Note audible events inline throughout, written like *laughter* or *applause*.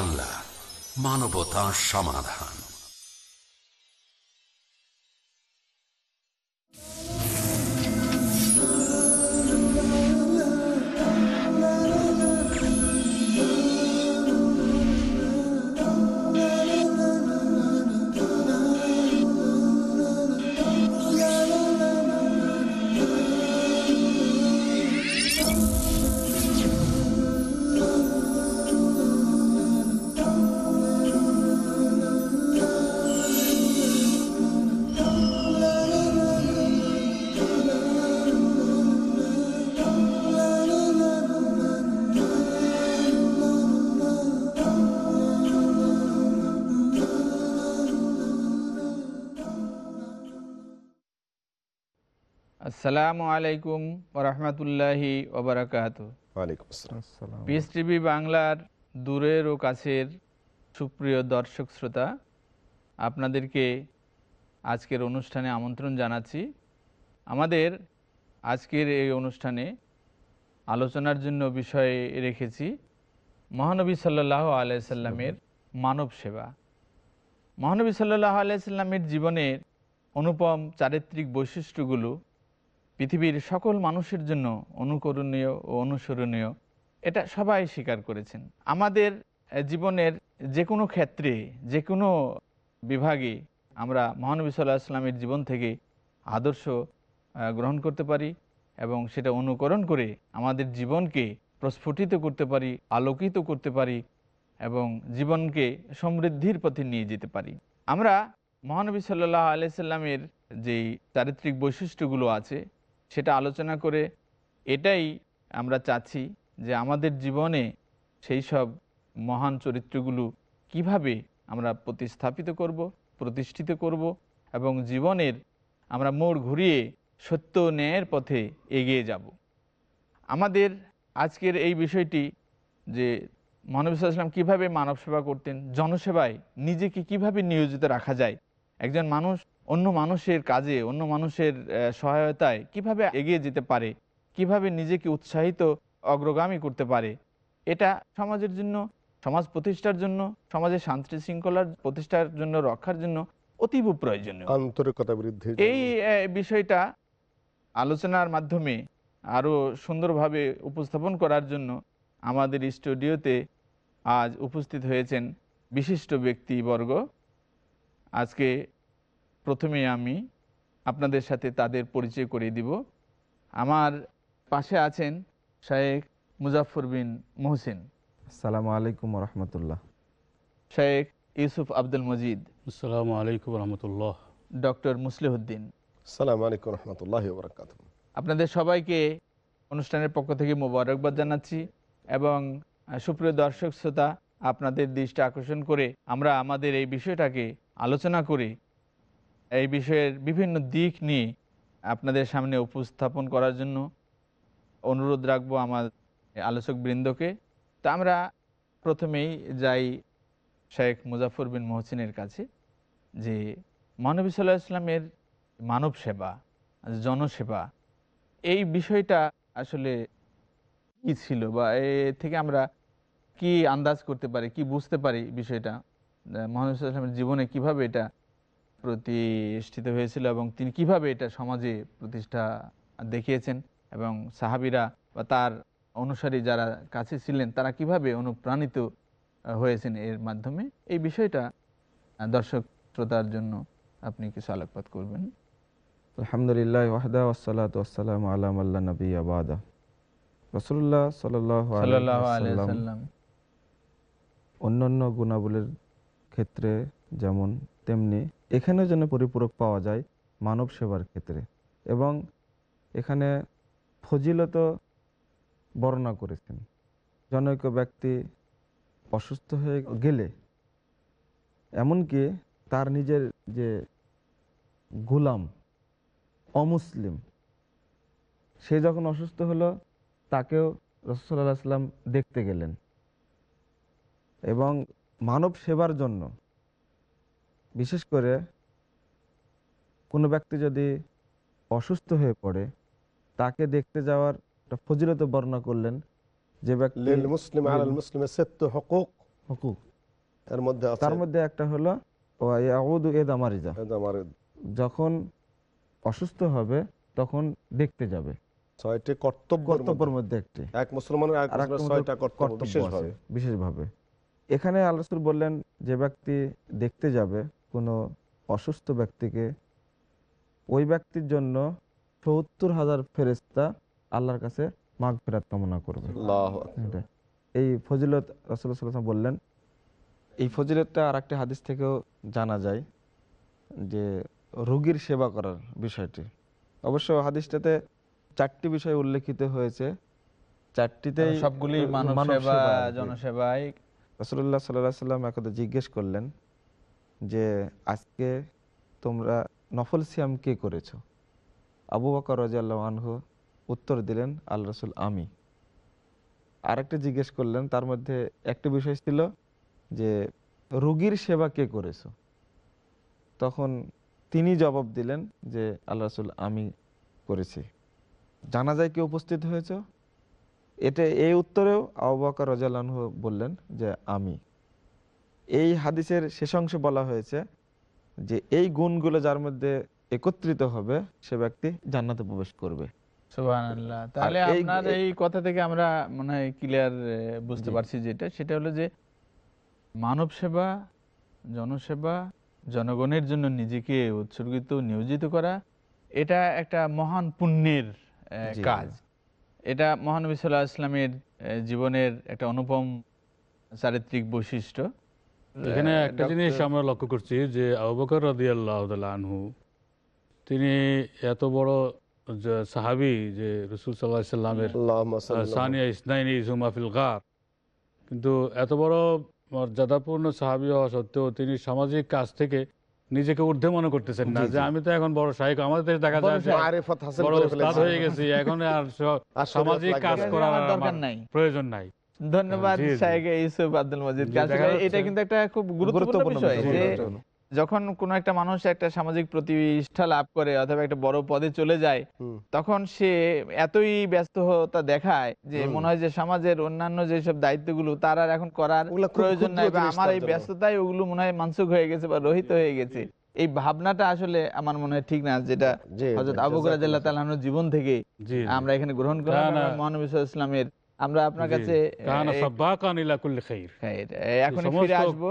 বাংলা মানবতা সমাধান। আসসালামু আলাইকুম ওরহমতুল্লাহি ওবরাকাত পিএস টিভি বাংলার দূরের ও কাছের সুপ্রিয় দর্শক শ্রোতা আপনাদেরকে আজকের অনুষ্ঠানে আমন্ত্রণ জানাচ্ছি। আমাদের আজকের এই অনুষ্ঠানে আলোচনার জন্য বিষয়ে রেখেছি মহানবী সাল্লাহ আলাইসাল্লামের মানব সেবা। মহানবী সাল্লাহ আলাইসাল্লামের জীবনের অনুপম চারিত্রিক বৈশিষ্ট্যগুলো পৃথিবীর সকল মানুষের জন্য অনুকরণীয় ও অনুসরণীয়। এটা সবাই স্বীকার করেছেন। আমাদের জীবনের যে কোনো ক্ষেত্রে, যে কোনো বিভাগে আমরা মহানবী সাল্লাহ আসলামের জীবন থেকে আদর্শ গ্রহণ করতে পারি এবং সেটা অনুকরণ করে আমাদের জীবনকে প্রস্ফুটিত করতে পারি, আলোকিত করতে পারি এবং জীবনকে সমৃদ্ধির পথে নিয়ে যেতে পারি। আমরা মহানবী সাল্লাহ আলাইসাল্লামের যেই চারিত্রিক বৈশিষ্ট্যগুলো আছে সেটা আলোচনা করে এটাই আমরা চাচ্ছি যে আমাদের জীবনে সেই সব মহান চরিত্রগুলো কীভাবে আমরা প্রতিস্থাপিত করব, প্রতিষ্ঠিত করব এবং জীবনের আমরা মোড় ঘুরিয়ে সত্য ন্যায়ের পথে এগিয়ে যাব। আমাদের আজকের এই বিষয়টি যে মহানবী সাল্লাম কীভাবে মানব সেবা করতেন, জনসেবায় নিজেকে কীভাবে নিয়োজিত রাখা যায়, একজন মানুষ অন্য মানুষের কাজে অন্য মানুষের সহায়তায় কীভাবে এগিয়ে যেতে পারে? কীভাবে নিজেকে উৎসাহিত অগ্রগামী করতে পারে? এটা সমাজের জন্য সমাজ প্রতিষ্ঠার জন্য সমাজের শান্তি শৃঙ্খলার প্রতিষ্ঠার জন্য রক্ষার জন্য অতীব প্রয়োজনীয়। আন্তরিকতা বৃদ্ধি এই বিষয়টা আলোচনার মাধ্যমে আরও সুন্দরভাবে উপস্থাপন করার জন্য আমাদের স্টুডিওতে আজ উপস্থিত হয়েছেন বিশিষ্ট ব্যক্তিবর্গ। আজকে প্রথমে আমি আপনাদের সাথে তাদের পরিচয় করিয়ে দিব। আমার পাশে আছেন শায়েখ মুজাফর বিন মোহসিন। আসসালামু আলাইকুম রহমতুল্লাহ শায়েখ ইউসুফ আব্দুল মজিদ। আসসালামু আলাইকুম রহমতুল্লাহ ডক্টর মুসলিহুদ্দিন। সালাম আলাইকুম রহমতুল্লাহ বরকাত আপনাদের সবাইকে অনুষ্ঠানের পক্ষ থেকে মোবারকবাদ জানাচ্ছি এবং সুপ্রিয় দর্শক শ্রোতা আপনাদের দৃষ্টি আকর্ষণ করে আমরা আমাদের এই বিষয়টাকে আলোচনা করে এই বিষয়ের বিভিন্ন দিক নিয়ে আপনাদের সামনে উপস্থাপন করার জন্য অনুরোধ রাখব আমার আলোচক বৃন্দকে। তো আমরা প্রথমেই যাই শেখ মুজাফর বিন মোহসিনের কাছে, যে মানবী সাল্লাহ ইসলামের মানব সেবা, জনসেবা, এই বিষয়টা আসলে কি ছিল বা এ থেকে আমরা কি আন্দাজ করতে পারি, কি বুঝতে পারি বিষয়টা? মোহাম্মদ সাল্লামের জীবনে কীভাবে এটা প্রতিষ্ঠিত হয়েছিল এবং তিনি কীভাবে এটা সমাজে প্রতিষ্ঠা দেখিয়েছেন এবং সাহাবিরা বা তার অনুসারী যারা কাছে ছিলেন তারা কীভাবে অনুপ্রাণিত হয়েছেন এর মাধ্যমে? এই বিষয়টা দর্শক শ্রোতার জন্য আপনি কিছু আলোকপাত করবেন। আলহামদুলিল্লাহ ওয়াহদা ওসালাত ওয়াসালাম আলাম আল্লাহ নবী আবাদা রসুল্লাহ সাল্লাহ সাল্লাহ আলাইসাল্লাম অন্যান্য গুণাবলীর ক্ষেত্রে যেমন তেমনি এখানেও যেন পরিপূরক পাওয়া যায় মানব সেবার ক্ষেত্রে। এবং এখানে ফজিলত বর্ণনা করেছেন। জনৈক ব্যক্তি অসুস্থ হয়ে গেলে এমনকি তার নিজের যে গোলাম, অমুসলিম, সে যখন অসুস্থ হলো, তাকেও রসুল্লাহ আসলাম দেখতে গেলেন। এবং মানব সেবার জন্য বিশেষ করে কোনো ব্যক্তি যদি অসুস্থ হয়ে পড়ে তাকে দেখতে যাওয়ার একটা ফজিলত বর্ণনা করলেন যে ব্যক্তি তার মধ্যে একটা হলো যখন অসুস্থ হবে তখন দেখতে যাবে। ছয়টি কর্তব্য কর্তব্যের মধ্যে একটি। এক মুসলমানের এক আর একটা মুসলমানের মধ্যে ছয়টা কর্তব্য কর্তব্য বিশেষভাবে। এখানে রাসূল বললেন যে ব্যক্তি দেখতে যাবে কোনো অসুস্থ ব্যক্তিকে ওই ব্যক্তির জন্য সত্তর হাজার ফেরেস্তা আল্লাহর কাছে মাঘ ফেরাত কামনা করবে। এই ফজিলত রাসূল বললেন এই ফজিলতটা আর একটা হাদিস থেকেও জানা যায় যে রোগীর সেবা করার বিষয়টি। অবশ্য হাদিসটাতে চারটি বিষয় উল্লেখিত হয়েছে। চারটিতেই সবগুলি মানব সেবা জনসেবায় রসুল্লাহ সাল্লাহ সাল্লাম একদা জিজ্ঞেস করলেন যে আজকে তোমরা নফল সিয়াম কে করেছ? আবু বকর রাজিয়াল্লাহ উত্তর দিলেন, আল রসুল, আমি। আরেকটা জিজ্ঞেস করলেন, তার মধ্যে একটা বিষয় ছিল যে, রোগীর সেবা কে করেছ? তখন তিনি জবাব দিলেন যে আল্লাহ রসুল, আমি করেছি। জানা যায় কি উপস্থিত হয়েছে? এটা এই উত্তরেও আবু বকর রাজিয়াল্লাহু বললেন যে, আমি। এই হাদিসের শেষ অংশে বলা হয়েছে যে এই গুণগুলো যার মধ্যে একত্রিত হবে সে ব্যক্তি জান্নাতে প্রবেশ করবে। তাহলে আপনার এই কথা থেকে আমরা মনে হয় ক্লিয়ার বুঝতে পারছি যেটা। সেটা হলো যে মানব সেবা জনসেবা জনগণের জন্য নিজেকে উৎসর্গিত নিয়োজিত করা এটা একটা মহান পুণ্যের কাজ। এটা মহানবী সাল্লাহ ইসলামের জীবনের একটা অনুপম চারিত্রিক বৈশিষ্ট্য। এখানে একটা জিনিস আমরা লক্ষ্য করছি যে আবুবকর রাদি আল্লাহ আনহু তিনি এত বড় যে সাহাবি যে রসুল সাল্লাহ সাল্লামের সানিয়া ইসনাইনি ইসুমাফিল গার। কিন্তু এত বড় মর্যাদাপূর্ণ সাহাবি হওয়া সত্ত্বেও তিনি সামাজিক কাজ থেকে নিজেকে ঊর্ধ্বে মনে করতেছেন না যে আমি তো এখন বড় শাহিক আমাদের দেশে দেখা যায় বড়। হয়ে গেছি এখন আর সামাজিক কাজ। করার প্রয়োজন নাই। ধন্যবাদ জি। ইউসুফ আব্দুল মজিদ এটা কিন্তু একটা খুব গুরুত্বপূর্ণ বিষয় যে যখন কোনো একটা মানুষ একটা সামাজিক প্রতিষ্ঠা লাভ করে অথবা একটা বড় পদে চলে যায় তখন সে এতই ব্যস্ততা দেখায় যে মনে হয় যে সমাজের অন্যান্য যেসব দায়িত্বগুলো তার আর এখন করার প্রয়োজন নাই বা আমার এই। ব্যস্ততায় ওগুলো মনে হয় মানসুক হয়ে গেছে বা রহিত হয়ে গেছে এই ভাবনাটা আসলে আমার মনে হয় ঠিক না যেটা হজরত আবু রাদিয়াল্লাহু তাআলার জীবন থেকে। আমরা এখানে গ্রহণ করলাম। মহানবী সাল্লাল্লাহু আলাইহি ইসলামের আমরা আপনার কাছে। হ্যাঁ, এখন ফিরে আসব।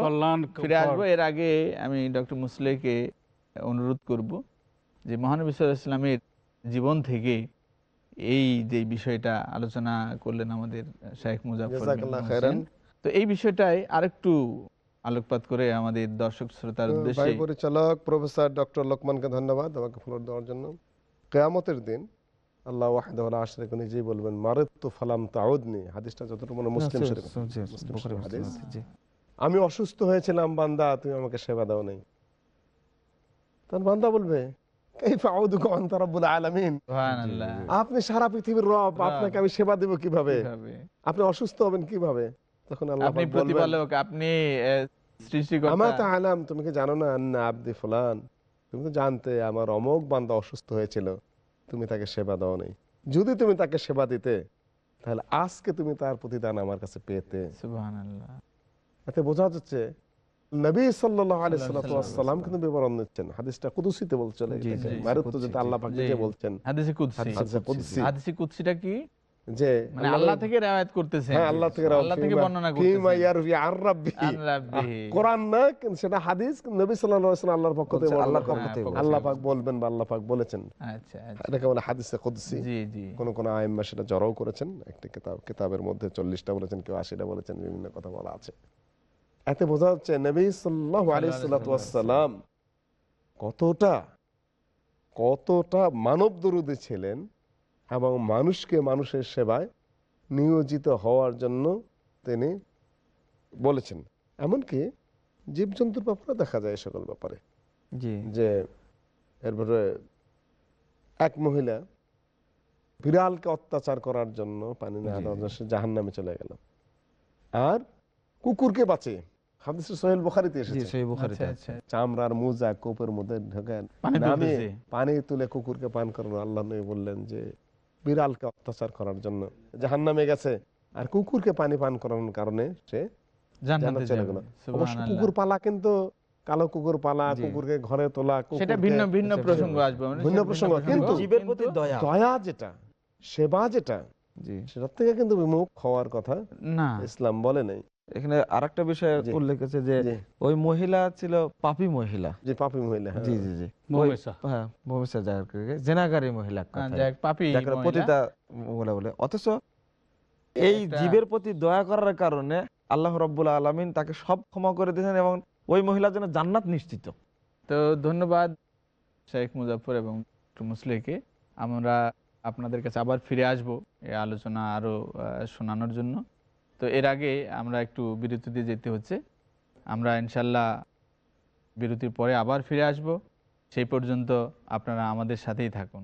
ফিরে আসব। এর আগে আমি ডক্টর মুসলেকে অনুরোধ করব যে মহানবী ইসলামের জীবন থেকে এই যে বিষয়টা আলোচনা করলেন আমাদের শেখ মুজাফর। তো এই বিষয়টাই আরেকটু আলোকপাত করে আমাদের দর্শক শ্রোতার উদ্দেশ্যে পরিচালক প্রফেসর ডক্টর লোকমানকে ধন্যবাদ আমাকে ফ্লোর দেওয়ার জন্য। কেয়ামতের দিন আল্লাহ ওয়াহিদাহুল আশরিক নিজেই বলবেন মারিত ফালাম তাউদনি। হাদিসটা যতটুকু মনে মুসলিম শরীফ মুসলিম হাদিস। আমি অসুস্থ হয়েছিলাম বান্দা তুমি আমাকে সেবা দাও নাই। তখন বান্দা বলবে কাইফা আউদুকা আনতা রাব্বুল আলামিন? সুবহানাল্লাহ। আপনি সারা পৃথিবীর রব। আপনাকে আমি সেবা দেব কীভাবে? আপনি অসুস্থ হবেন কীভাবে? তখন আল্লাহ আপনি প্রতিপালক তুমি কি জানো না আন্না আব্দি ফুলান? তুমি তো জানতে আমার অমোক বান্দা অসুস্থ হয়েছিল। তুমি তাকে সেবা দাও নাই। যদি তুমি তাকে সেবা দিতে তাহলে আজকে তুমি তার প্রতিদান আমার কাছে পেতে। এতে বোঝা যাচ্ছে নবী সাল্লাম কিন্তু বিবরণ দিচ্ছেন। হাদিসটা কুদসিতে বলছেন আল্লাহ বলছেন। হাদিসে কুদসি। হাদিসে কুদসিটা কি? যে মানে আল্লাহ থেকে রেওয়ায়াত করতেছেন হ্যাঁ আল্লাহ থেকে আল্লাহ থেকে বর্ণনা করতেছেন। ইয়ারভি আন রাব্বিহি। আন কোরআন না সেটা হাদিস নবী সাল্লাল্লাহু আলাইহি আল্লাহর পক্ষ থেকে আল্লাহর পক্ষ থেকে আল্লাহ পাক বলবেন বা আল্লাহ পাক বলেছেন। আচ্ছা আচ্ছা। এটাকে বলে হাদিসে কুদসি। জি জি। কোন কোন আইম্মা সেটা জড়াও করেছেন। একটি কিতাব কিতাবের মধ্যে চল্লিশটা বলেছেন কেউ আশিটা বলেছেন বিভিন্ন কথা বলা আছে। এতে বোঝা যাচ্ছে নবী সাল্লাল্লাহু আলাইহি সাল্লাম কতটা কতটা মানব দরুদী ছিলেন এবং মানুষকে মানুষের সেবায় নিয়োজিত হওয়ার জন্য তিনি বলেছেন। এমনকি জীবজন্তুর ব্যাপারে দেখা যায় সকল ব্যাপারে। জি। যে এরপরে এক মহিলা বিড়ালকে অত্যাচার করার জন্য পানি না সে জাহান নামে চলে গেল। আর কুকুরকে বাঁচে আচ্ছা আচ্ছা। চামড়ার মোজা কোপের মধ্যে ঢোকে পানি পানি তুলে কুকুরকে পান করানো। আল্লাহ বললেন যে বিড়ালকে অত্যাচার করার জন্য। জাহান নামে গেছে। আর কুকুরকে পানি পান করানোর কারণে সে চলে গেল। অবশ্য কুকুর পালা কিন্তু কালো কুকুর পালা কুকুরকে ঘরে তোলা সেটা ভিন্ন ভিন্ন আচ্ছা, প্রসঙ্গ ভিন্ন আসবে। ভিন্ন প্রসঙ্গ, কিন্তু জীবের প্রতি দয়া। দয়া যেটা সেবা যেটা জি। সেটার থেকে কিন্তু বিমুখ হওয়ার কথা না। ইসলাম বলে নাই। এখানে আরেকটা বিষয় উল্লেখ আছে যে ওই মহিলা ছিল পাপী মহিলা। যে পাপি মহিলা হ্যাঁ। জি জি জি। হ্যাঁ যাকে জেনাগারি মহিলা হ্যাঁ, পাপি। পতিতা বলে বলে। অথচ এই জীবের প্রতি দয়া করার কারণে আল্লাহ রব্বুল আলমিন তাকে সব ক্ষমা করে দিয়েছেন এবং ওই মহিলার জন্য জান্নাত নিশ্চিত। তো ধন্যবাদ শেখ মুজাফর এবং মুসলিকে। আমরা আপনাদের কাছে আবার ফিরে আসব এই আলোচনা আরও শোনানোর জন্য। তো এর আগে আমরা একটু বিরতি দিয়ে যেতে হচ্ছে। আমরা ইনশাল্লাহ বিরতির পরে আবার ফিরে আসব। সেই পর্যন্ত আপনারা আমাদের সাথেই থাকুন।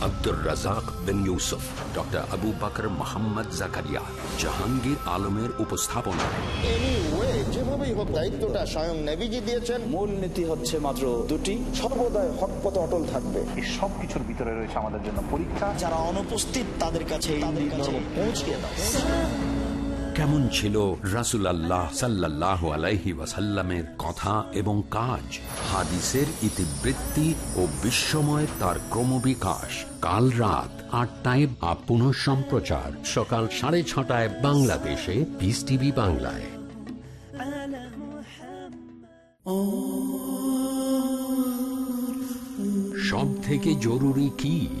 Abdur Razzak bin Yusuf doctor Abu Bakr Mohammad Zakaria Jahangir আলমের উপস্থাপনা। যেভাবেই হোক দায়িত্বটা স্বয়ং নেভিজি দিয়েছেন। মূল নীতি হচ্ছে মাত্র দুটি সর্বদাই হক পথে অটল থাকবে। এই সব কিছুর ভিতরে রয়েছে আমাদের জন্য পরীক্ষা। যারা অনুপস্থিত তাদের কাছে পৌঁছিয়ে দাও কেমন ছিল রাসুল আল্লাহ সাল্লাহ আলাইহি ওয়াসাল্লামের কথা এবং কাজ? হাদিসের ইতিবৃত্তি ও বিশ্বময় তার ক্রমবিকাশ। কাল রাত আটটায় বা পুনঃ সম্প্রচার। সকাল সাড়ে ছটায় বাংলাদেশে। পিস টিভি বাংলায়। সব থেকে জরুরি কি?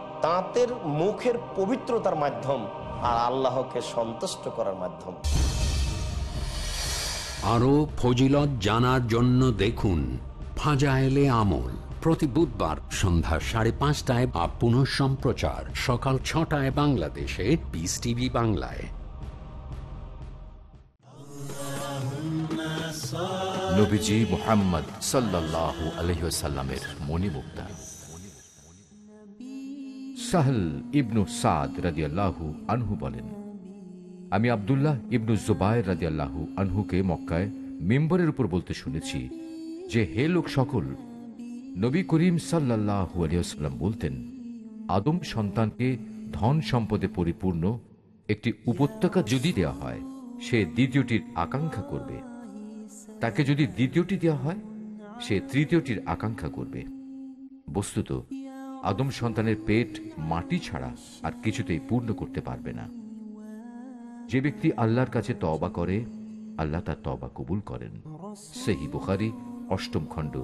দাঁতের মুখের পবিত্রতার মাধ্যম আর আল্লাহকে সন্তুষ্ট করার মাধ্যম। আরও ফজিলত জানার জন্য দেখুন ফাজাইলে আমল। প্রতি বুধবার সন্ধ্যা সাড়ে পাঁচটায় বা পুনঃ সম্প্রচার সকাল ছটায় বাংলাদেশে পিস টিভি বাংলায়। নবীজি মোহাম্মদ সাল্লাহ আলহিসাল্লামের মণিমুক্তা। সাহল ইবনু সাদ রাদিয়াল্লাহু আনহু বলেন, আমি আব্দুল্লাহ ইবনু জুবায়ের রাদিয়াল্লাহু আনহুকে মক্কায় মেম্বরের উপর বলতে শুনেছি যে, হে লোক সকল, নবী করিম সাল্লাল্লাহু আলিয়াল্লাম বলতেন, আদম সন্তানকে ধন সম্পদে পরিপূর্ণ একটি উপত্যকা যদি দেওয়া হয়, সে দ্বিতীয়টির আকাঙ্ক্ষা করবে। তাকে যদি দ্বিতীয়টি দেওয়া হয়, সে তৃতীয়টির আকাঙ্ক্ষা করবে। বস্তুত আদম সন্তানের পেট মাটি ছাড়া আর কিছুতেই পূর্ণ করতে পারবে না। যে ব্যক্তি আল্লাহর কাছে তবা করে, আল্লাহ তার তবা কবুল করেন। সেহি বুখারি, অষ্টম খণ্ড,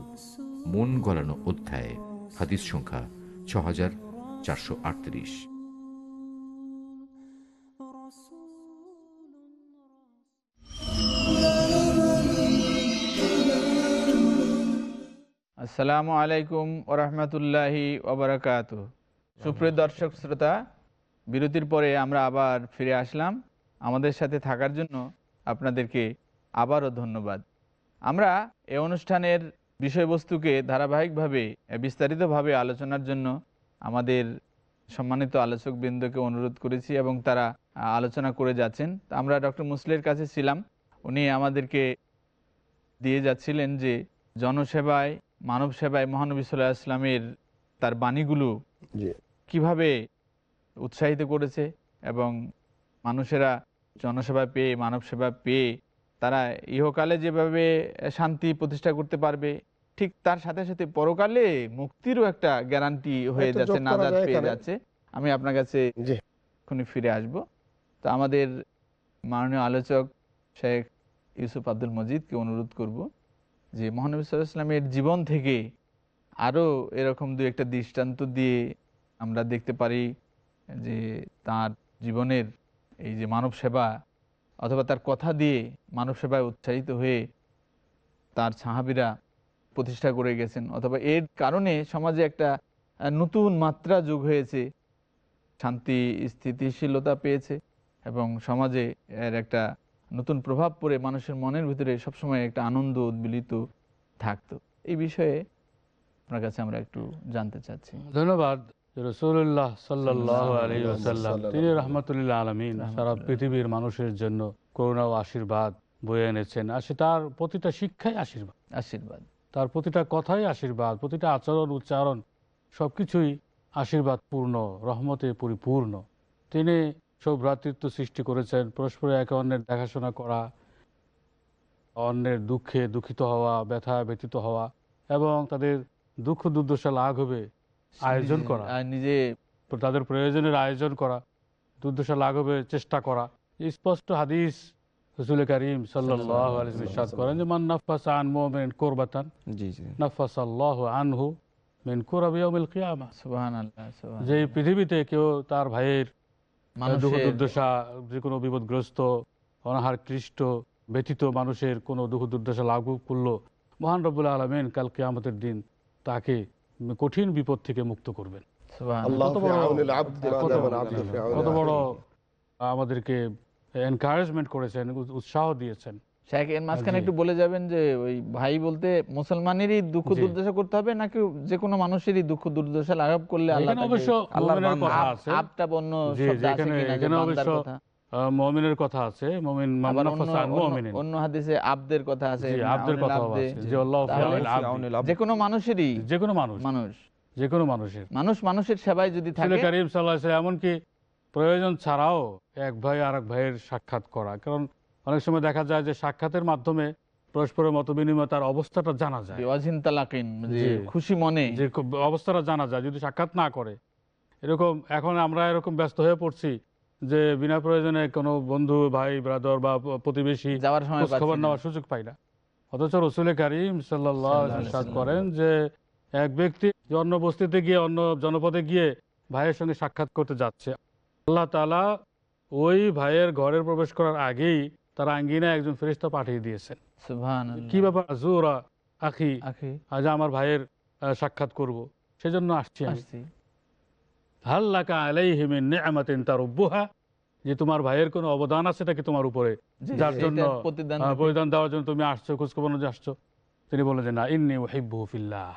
মন গলানো অধ্যায়ে, হাদিস সংখ্যা ছ হাজার চারশো আটত্রিশ। আসসালামু আলাইকুম ওরহমতুল্লাহি ওবরাকাত সুপ্রিয় দর্শক, শ্রোতা, বিরতির পরে আমরা আবার ফিরে আসলাম। আমাদের সাথে থাকার জন্য আপনাদেরকে আবারও ধন্যবাদ। আমরা এই অনুষ্ঠানের বিষয়বস্তুকে ধারাবাহিকভাবে বিস্তারিতভাবে আলোচনার জন্য আমাদের সম্মানিত আলোচক বৃন্দকে অনুরোধ করেছি এবং তারা আলোচনা করে যাচ্ছেন। আমরা ডক্টর মুসলের কাছে ছিলাম। উনি আমাদেরকে দিয়ে যাচ্ছিলেন যে জনসেবায় মানব সেবায় মহানবী সাল্লাহ ইসলামের তার বাণীগুলো কীভাবে উৎসাহিত করেছে এবং মানুষেরা জনসেবা পেয়ে মানব সেবা পেয়ে তারা ইহকালে যেভাবে শান্তি প্রতিষ্ঠা করতে পারবে ঠিক তার সাথে সাথে পরকালে মুক্তিরও একটা গ্যারান্টি হয়ে যাচ্ছে নাজাদ পেয়ে যাচ্ছে। আমি আপনার কাছে এক্ষুনি ফিরে আসব। তা আমাদের মাননীয় আলোচক শেখ ইউসুফ আব্দুল মজিদকে অনুরোধ করব। যে মহানবী সাল্লাহ ইসলামের জীবন থেকে আরও এরকম দু একটা দৃষ্টান্ত দিয়ে আমরা দেখতে পারি যে তার জীবনের এই যে মানব সেবা অথবা তার কথা দিয়ে মানব সেবায় উৎসাহিত হয়ে তার সাহাবিরা প্রতিষ্ঠা করে গেছেন। অথবা এর কারণে সমাজে একটা নতুন মাত্রা যোগ হয়েছে। শান্তি, স্থিতিশীলতা পেয়েছে এবং সমাজে এর একটা নতুন প্রভাব পড়ে মানুষের মনের ভিতরে সবসময় একটা আনন্দ উদ্বেলিত থাকতো। এই বিষয়ে আপনার কাছে আমরা একটু জানতে চাচ্ছি। ধন্যবাদ। রসুল্লাহ সাল্লাহ আলী আসাল্লাম তিনি রহমতুল্লাহ আলমিন। সারা পৃথিবীর মানুষের জন্য করুণা ও আশীর্বাদ বয়ে এনেছেন। আর সে তার প্রতিটা শিক্ষাই আশীর্বাদ। আশীর্বাদ। তার প্রতিটা কথাই আশীর্বাদ প্রতিটা আচরণ উচ্চারণ সবকিছুই আশীর্বাদ পূর্ণ রহমতে পরিপূর্ণ। তিনি সৌভ্রাতৃত্ব সৃষ্টি করেছেন পরস্পরে একে অন্যের দেখাশোনা করা অন্যের দুঃখে দুঃখিত হওয়া ব্যথা ব্যথিত হওয়া এবং তাদের দুঃখ দুর্দশা লাঘ হবে আয়োজন করা। নিজে তাদের প্রয়োজনের আয়োজন করা দুর্দশা লাঘবের চেষ্টা করা। স্পষ্ট হাদিস রসুল করিম সাল্লাহ করেন যে মান নাফাস আন মোমেন কোরবাতান জি জি। নাফাস আল্লাহ আনহু মেন সুবহান যে পৃথিবীতে কেউ তার ভাইয়ের দুর্দশা যে কোনো বিপদগ্রস্ত অনাহার কৃষ্ট ব্যতীত মানুষের কোনো দুঃখ দুর্দশা লাঘু করল মহান রব্বুল আলমেন কালকে আমাদের দিন তাকে কঠিন বিপদ থেকে মুক্ত করবেন। কত বড়-। আমাদেরকে এনকারেজমেন্ট করেছেন উৎসাহ দিয়েছেন। শেখ এর মাঝখানে একটু বলে যাবেন যে ওই ভাই বলতে মুসলমানেরই দুঃখ দুর্দশা করতে হবে নাকি যে কোনো মানুষেরই দুঃখ দুর্দশা লাঘব করলে আল্লাহ এখানে অবশ্য মুমিনের কথা আছে। আপটা বন্য শব্দ আছে কিনা এখানে অবশ্য কথা? মমিনের কথা আছে। মমিন অন্য- মুমিনিন। অন্য হাদিসে আব্দের কথা আছে জি, আব্দের কথা আছে। যে আল্লাহ। যে কোনো মানুষেরই যে কোনো মানুষ। মানুষ। যে কোনো মানুষের। মানুষ মানুষের সেবায় যদি রসুল থাকে করিম সাল্লাহ এমনকি প্রয়োজন ছাড়াও এক ভাই আর এক ভাইয়ের সাক্ষাৎ করা। কারণ অনেক সময় দেখা যায় যে সাক্ষাতের মাধ্যমে পরস্পরের মত বিনিময় তার অবস্থাটা জানা যায়। জি। খুশি মনে। যে অবস্থাটা জানা যায় যদি সাক্ষাৎ না করে। এরকম এখন আমরা এরকম ব্যস্ত হয়ে পড়ছি যে বিনা প্রয়োজনে কোনো বন্ধু ভাই ব্রাদার বা প্রতিবেশী যাওয়ার সময় খবর নেওয়ার সুযোগ পাই না। অথচ রসুল করিম সাল্লাহ করেন যে এক ব্যক্তি অন্য বস্তিতে গিয়ে অন্য জনপদে গিয়ে ভাইয়ের সঙ্গে সাক্ষাৎ করতে যাচ্ছে। আল্লাহ তালা ওই ভাইয়ের ঘরের প্রবেশ করার আগেই তার আঙ্গিনা একজন ফেরিস্তা পাঠিয়ে দিয়েছেন। কি ব্যাপার? জোরা আখি আখি। আজ আমার ভাইয়ের সাক্ষাৎ করব। সেজন্য আসছি আসছি। হাল্লাকা নি'মাতিন তারুব্বুহা যে তোমার ভাইয়ের কোনো অবদান আছে নাকি তোমার উপরে? যার জন্য প্রতিদান দেওয়ার জন্য তুমি আসছো খোঁজখবর আসছো। তিনি বললেন যে না ইন্নি ওহিব্বু ফিল্লাহ।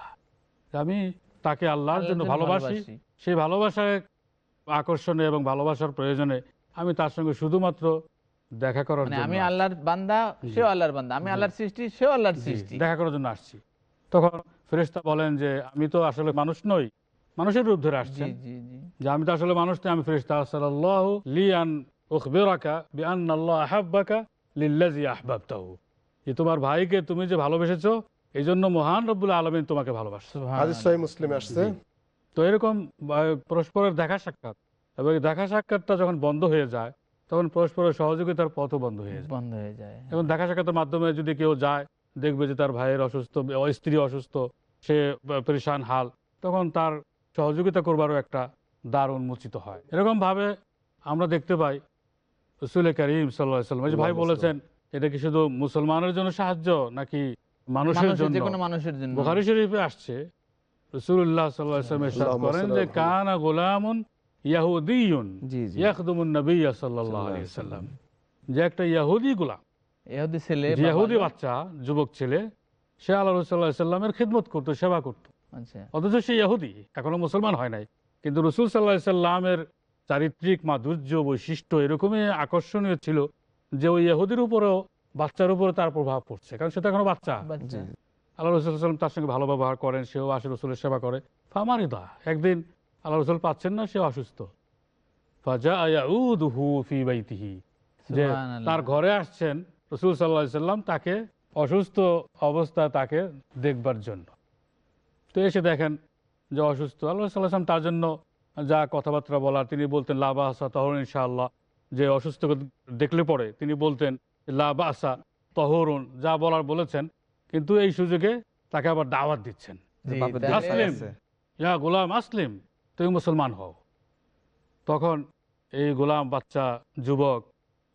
আমি তাকে আল্লাহর জন্য ভালোবাসি। ভালোবাসি। সেই ভালোবাসায় আকর্ষণে এবং ভালোবাসার প্রয়োজনে আমি তার সঙ্গে শুধুমাত্র দেখা করার মানে জন্য আমি আল্লাহর বান্দা সেও আল্লাহর বান্দা। আমি আল্লাহর সৃষ্টি সেও আল্লাহর সৃষ্টি। দেখা করার জন্য আসছি। তখন ফেরেশতা বলেন যে আমি তো আসলে মানুষ নই মানুষের রূপ ধরে জি আসছেন। জি জি যে আমি তো আসলে মানুষ নই আমি লিয়ান উখবিরাকা বিআন্নাল্লাহ আহাব্বাকা লিল্লাযী আহবাবতাহু। যে তোমার ভাইকে তুমি যে ভালোবেসেছো এই জন্য মহান রব্বুল আলমিন তোমাকে ভালোবাসছে। হাদিস সহিহ মুসলিমে আসছে। তো এরকম পরস্পরের দেখা সাক্ষাৎ। এবং দেখা সাক্ষাৎটা যখন বন্ধ হয়ে যায় তখন পরস্পরের সহযোগিতার পথও বন্ধ হয়ে যায়। বন্ধ হয়ে যায়। এখন দেখা সাক্ষাতের মাধ্যমে যদি কেউ যায় দেখবে যে তার ভাইয়ের অসুস্থ স্ত্রী অসুস্থ সে পরিশান হাল তখন তার সহযোগিতা করবারও একটা দ্বার উন্মোচিত হয়। এরকম ভাবে আমরা দেখতে পাই রসুল করিম সাল্লাহ সাল্লাম যে ভাই বলেছেন এটা কি শুধু মুসলমানের জন্য সাহায্য নাকি মানুষের মানুষের জন্য? যে কোনো মানুষের জন্য। বুখারি শরীফে আসছে রসুল্লাহ সাল্লাহ করেন যে কানা গোলামুন ইয়াখদুমুন সাল্লাল্লাহু আলাইহি সাল্লাম যে একটা ইয়াহুদি গোলাম ইহুদি ছেলে ইহুদি বাচ্চা যুবক ছেলে সে আল্লাহ রসুল্লাহ সাল্লামের খিদমত করতো সেবা করতো। আচ্ছা। অথচ সে ইহুদি এখনও মুসলমান হয় নাই। কিন্তু রসুল সাল্লাহ সাল্লামের চারিত্রিক মাধুর্য বৈশিষ্ট্য এরকমই আকর্ষণীয় ছিল যে ওই ইহুদির উপরেও বাচ্চার উপরে তার প্রভাব পড়ছে। কারণ সে তো এখনও বাচ্চা। আল্লাহ রসুল সাল্লাম তার সঙ্গে ভালো ব্যবহার করেন সেও আসে রসুলের সেবা করে। ফামারিদা একদিন আল্লাহ রসুল পাচ্ছেন না সে অসুস্থ। যে তার ঘরে আসছেন রসুল সাল্লাম তাকে অসুস্থ অবস্থায় তাকে দেখবার জন্য। তো এসে দেখেন যে অসুস্থ। আল্লাহ সাল্লাম তার জন্য যা কথাবার্তা বলার তিনি বলতেন লাভা তহর ইনশাআল্লাহ। যে অসুস্থ দেখলে পরে তিনি বলতেন লা আসা তহরুন। যা বলার বলেছেন কিন্তু এই সুযোগে তাকে আবার দাওয়াত দিচ্ছেন। আসলেম। ইয়া গোলাম আসলিম। তুমি মুসলমান হও। তখন এই গোলাম বাচ্চা যুবক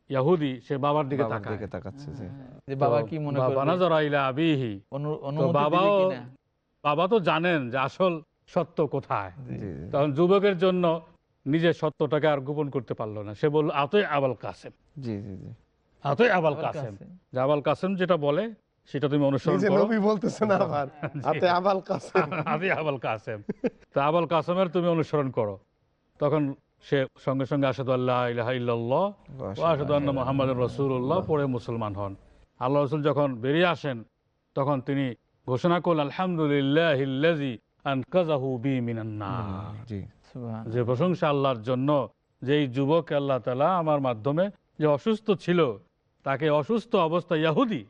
ইয়াহুদি সে বাবার দিকে তাকায়। তাকাচ্ছে যে বাবা কি মনে বাবা করবে ইলা আবিহি অনু- অনুমতি দিবে বাবাও বাবা তো জানেন যে আসল সত্য কোথায়। তখন যুবকের জন্য নিজের সত্যটাকে আর গোপন করতে পারল না। সে বলল আতই আবাল কাসেম। জি জি জি। আতই আবাল কাসেম। যে আবাল কাসেম যেটা বলে সেটা তুমি অনুসরণ করো। নবী বলতেছেন আবার। *laughs* হাতে আবাল কাসেম। *laughs* আবাল কাসেম। তো আবাল কাসেমের তুমি অনুসরণ করো। তখন সে সঙ্গে সঙ্গে আসাদু আল্লাহ ইলাহা ইল্লাল্লাহ ও আসাদু আন্না মোহাম্মদ রসুল্লাহ পরে মুসলমান হন। আল্লাহ রসুল যখন বেরিয়ে আসেন তখন তিনি ঘোষণা করলেন আলহামদুলিল্লাহ আনকাজাহু বি মিনান্নার জি। সুবহান। যে প্রশংসা আল্লাহর জন্য যে এই যুবক আল্লাহ তালা আমার মাধ্যমে যে অসুস্থ ছিল তাকে অসুস্থ অবস্থা ইয়াহুদি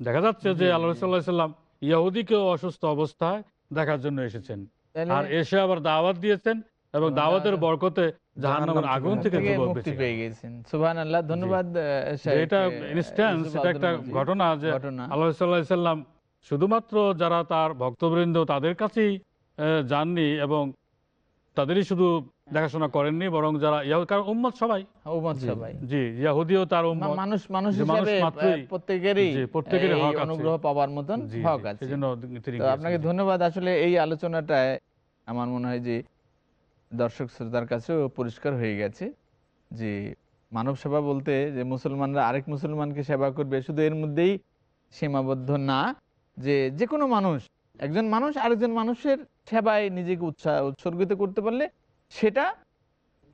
দেখা যাচ্ছে যে আল্লাহ সাল্লাহ সাল্লাম ইয়াহুদিকেও অসুস্থ অবস্থায় দেখার জন্য এসেছেন। আর এসে আবার দাওয়াত দিয়েছেন এবং দাওয়াতের বরকতে জাহান্নামের আগুন থেকে থেকে মুক্তি পেয়ে গেছেন। সুবহানাল্লাহ ধন্যবাদ আহ, যে শাইখ, এটা ইনস্ট্যান্স এটা একটা ঘটনা যে ঘটনা। আল্লাহ সাল্লাহ সাল্লাম শুধুমাত্র যারা তার ভক্তবৃন্দ তাদের কাছেই যাননি এবং তাদেরই শুধু দেখাশোনা করেননি বরং যারা ইয়াহুদ কারণ উম্মত সবাই। সবাই। জি ইয়াহুদিও তার মানুষ মানুষ হিসেবে প্রত্যেকেরই জি, প্রত্যেকেরই হক অনুগ্রহ পাওয়ার মতন হক আছে। আপনাকে ধন্যবাদ। আসলে এই আলোচনাটায় আমার মনে হয় যে দর্শক শ্রোতার কাছেও পরিষ্কার হয়ে গেছে যে মানব সেবা বলতে যে মুসলমানরা আরেক মুসলমানকে সেবা করবে শুধু এর মধ্যেই সীমাবদ্ধ না যে যে কোনো মানুষ একজন মানুষ আরেকজন মানুষের সেবায় নিজেকে উৎসাহ উৎসর্গিত করতে পারলে সেটা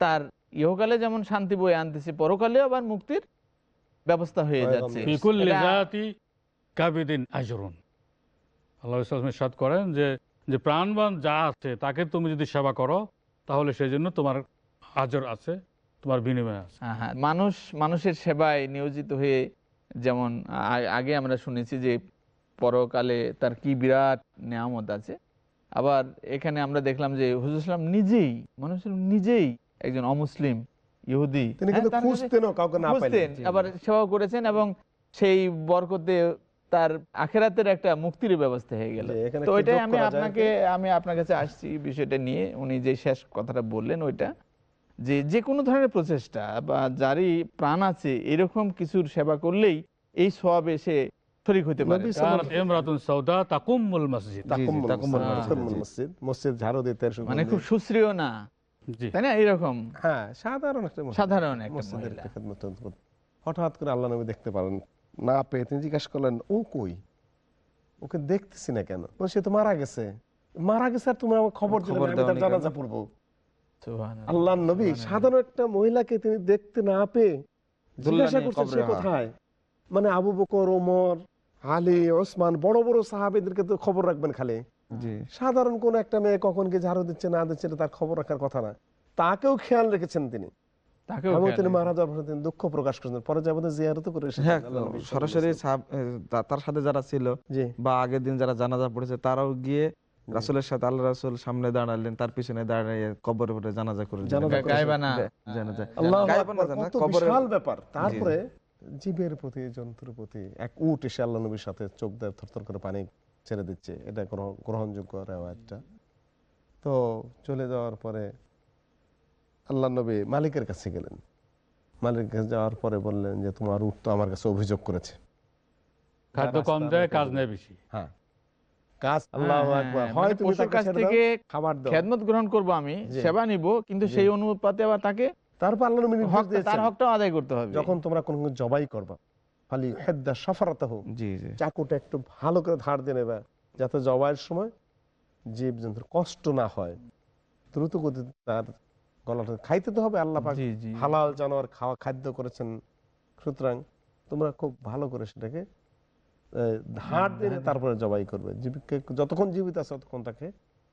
তার ইহকালে যেমন শান্তি বয়ে আনতেছে পরকালে আবার মুক্তির ব্যবস্থা হয়ে যাচ্ছে। আল্লাহ সাদ করেন যে যে প্রাণবান যা আছে তাকে তুমি যদি সেবা করো তাহলে সেই জন্য তোমার আজর আছে তোমার বিনিময় আছে। হ্যাঁ, হ্যাঁ। মানুষ মানুষের সেবায় নিয়োজিত হয়ে যেমন আগে আমরা শুনেছি যে পরকালে তার কি বিরাট নেয়ামত আছে। আবার এখানে আমরা দেখলাম যে হুজুর ইসলাম নিজেই মানুষের নিজেই একজন অমুসলিম ইহুদি। হ্যাঁ, আবার সেবা করেছেন এবং সেই বরকতে তার আখেরাতের একটা মুক্তির ব্যবস্থা হয়ে গেল। তো ওইটাই আমি আপনাকে আমি আপনার কাছে আসছি বিষয়টা নিয়ে। উনি যে শেষ কথাটা বললেন ওইটা যে যে কোনো ধরনের প্রচেষ্টা বা যারই প্রাণ আছে এরকম কিছুর সেবা করলেই এই সব এসে শরিক পারে। কারণ ইমরাতুন সৌদা তাকুমুল মসজিদ। তাকুম্মুল তাকুম্মুল মসজিদ, মসজিদ, ঝাড়ু দিতে মানে খুব সুশ্রীয় না? জি। তাই না? এইরকম? হ্যাঁ সাধারণ একটা। সাধারণ একটা মসজিদের খেদমত হঠাৎ করে আল্লাহ নবী দেখতে পারেন না পেয়ে তিনি জিজ্ঞাসা করলেন ও কই? ওকে দেখতেছি না কেন? সে তো মারা গেছে। মারা গেছে আর তুমি আমার খবর? জানাজা পড়ব। আল্লাহ নবী সাধারণ একটা মহিলাকে তিনি দেখতে না পেয়ে জিজ্ঞাসা করছেন সে হ্যাঁ। কোথায়? মানে আবু বকর ওমর আলী ওসমান বড় বড় সাহাবেদেরকে তো খবর রাখবেন খালি। সাধারণ কোন একটা মেয়ে কখন কি ঝাড়ু দিচ্ছে না দিচ্ছে তার খবর রাখার কথা না। তাকেও খেয়াল রেখেছেন তিনি। তাকেও এবং খেয়াল তিনি মারা যাওয়ার তিনি দুঃখ প্রকাশ করেছেন। পরে যাবতীয় জিয়ারত করে এসেছেন। হ্যাঁ সরাসরি তার সাথে যারা ছিল বা আগের দিন যারা জানাজা পড়েছে তারাও গিয়ে রাসুলের সাথে আল্লাহ রাসুল সামনে দাঁড়ালেন তার পিছনে দাঁড়িয়ে উপরে জানাজা। জানাজা জানাজা আল্লাহ কবরের- বিশাল ব্যাপার। তারপরে জীবের প্রতি জন্তুর প্রতি এক উট এসে আল্লাহ নবীর সাথে চোখ দেয় থরথর করে পানি ছেড়ে দিচ্ছে। এটা গ্রহণযোগ্য রেওয়ায়তটা তো চলে যাওয়ার পরে আল্লাহ নবী মালিকের কাছে গেলেন। মালিকের কাছে যাওয়ার পরে বললেন যে তোমার উট তো আমার কাছে অভিযোগ করেছে। খাদ্য কম দেয় কাজ। বেশি। হ্যাঁ। খাবার গ্রহণ করব আমি সেবা নিব কিন্তু সেই অনুপাতে আবার তাকে তারপর আল্লাহ নবী হক তার হকটাও আদায় করতে হবে। যখন তোমরা কোনো কোনো জবাই করবা খালি হেদ্দা সফারতা হোক জি জি। চাকুটা একটু ভালো করে ধার দিয়ে নেবে যাতে জবাইয়ের সময় জীব জন্তুর কষ্ট না হয়। দ্রুত গতিতে তার গলাটা খাইতে তো হবে আল্লাহ পাক হালাল জানোয়ার খাওয়া খাদ্য করেছেন। সুতরাং তোমরা খুব ভালো করে সেটাকে ধার দিয়ে তারপরে জবাই করবে। জীবিকা যতক্ষণ জীবিত আছে ততক্ষণ তাকে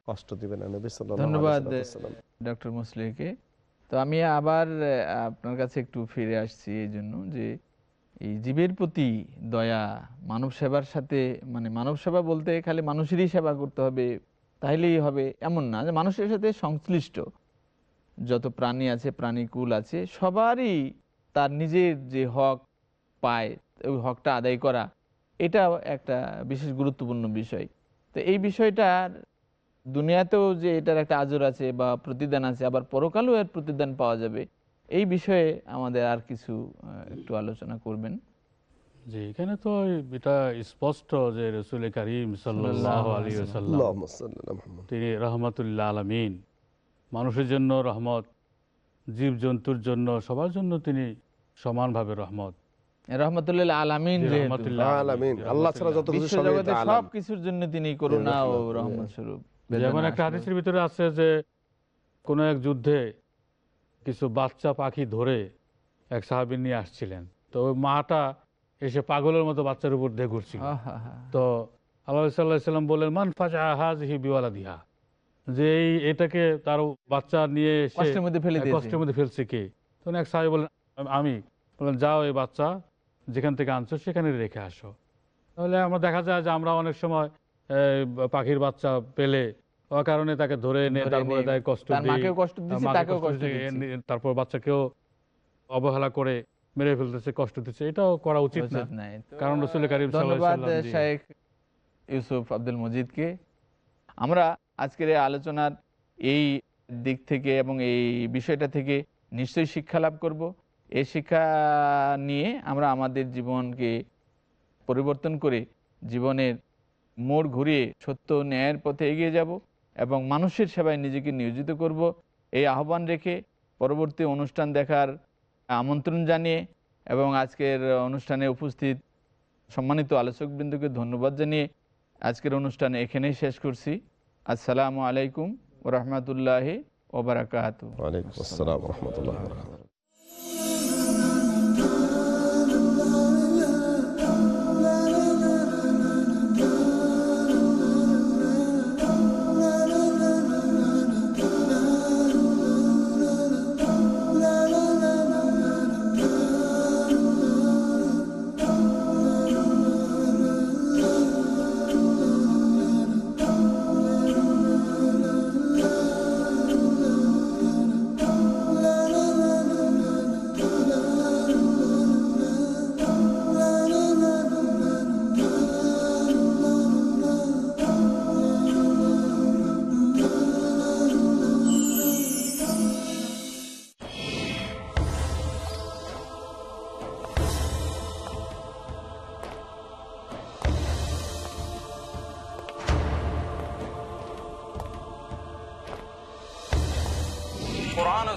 কষ্ট দিবে না। নবী সাল্লাল্লাহু আলাইহি ধন্যবাদ। ডক্টর মুসলিকে তো আমি আবার আপনার কাছে একটু ফিরে আসছি এই জন্য যে এই জীবের প্রতি দয়া, মানব সেবার সাথে মানে মানব সেবা বলতে খালি মানুষেরই সেবা করতে হবে তাহলেই হবে, এমন না যে মানুষের সাথে সংশ্লিষ্ট। যত প্রাণী আছে, প্রাণীকুল আছে, সবারই তার নিজের যে হক পায়, ওই হকটা আদায় করা, এটাও একটা বিশেষ গুরুত্বপূর্ণ বিষয়। তো এই বিষয়টার দুনিয়াতেও যে এটার একটা আজর আছে বা প্রতিদান আছে আবার পরকালেও এর প্রতিদান পাওয়া যাবে এই বিষয়ে আমাদের আর কিছু একটু আলোচনা করবেন জি এখানে তো এটা স্পষ্ট যে রসুল করিম সাল্লাহ আলী। তিনি রহমতুল্লাহ আলমিন মানুষের জন্য রহমত জীব জন্তুর জন্য সবার জন্য তিনি সমানভাবে রহমত রহমতুল্লাহ আলামিন রহমতুল্লাহ আলামিন। আল্লাহ ছাড়া যত কিছু। সব কিছুর জন্য তিনি করুণা ও রহমত স্বরূপ যেমন একটা হাদিসের ভিতরে আছে যে কোন এক যুদ্ধে কিছু বাচ্চা পাখি ধরে এক সাহাবি নিয়ে আসছিলেন। তো ওই মাটা এসে পাগলের মতো বাচ্চার উপর দিয়ে ঘুরছিল। তো আল্লাহ সাল্লাহ সাল্লাম বললেন মান ফাজা হাজহি বিওয়ালা দিহা যে এই এটাকে তার বাচ্চা নিয়ে এসে কষ্টের মধ্যে ফেলে হ্যাঁ, কষ্টের মধ্যে ফেলছে কে? তখন এক সাহেব বললেন আমি। বললেন যাও এই বাচ্চা যেখান থেকে আনছো সেখানে রেখে আসো। তাহলে আমরা দেখা যায় যে আমরা অনেক সময় পাখির বাচ্চা পেলে কারণে তাকে ধরে এনে তারপরে তাকে কষ্ট মাকেও কষ্ট দিছি, তাকেও কষ্ট তারপর বাচ্চাকেও অবহেলা করে মেরে ফেলতেছে কষ্ট দিচ্ছে। এটাও করা উচিত না। কারণ রসুল করিম সাল্লাল্লাহু ধন্যবাদ। শেখ ইউসুফ আব্দুল মজিদকে। আমরা আজকের এই আলোচনার এই দিক থেকে এবং এই বিষয়টা থেকে নিশ্চয়ই শিক্ষা লাভ করব। এই শিক্ষা নিয়ে আমরা আমাদের জীবনকে পরিবর্তন করে জীবনের মোড় ঘুরিয়ে সত্য ন্যায়ের পথে এগিয়ে যাব। এবং মানুষের সেবায় নিজেকে নিয়োজিত করব। এই আহ্বান রেখে পরবর্তী অনুষ্ঠান দেখার আমন্ত্রণ জানিয়ে এবং আজকের অনুষ্ঠানে উপস্থিত সম্মানিত আলোচকবৃন্দকে ধন্যবাদ জানিয়ে আজকের অনুষ্ঠান এখানেই শেষ করছি। আসসালামু আলাইকুম রহমতুল্লাহ ওবরাকাত আসসালাম রাহমাতুল্লাহি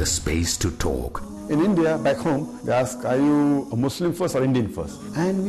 The space to talk In India, back home, they ask, are you a Muslim first or Indian first? And we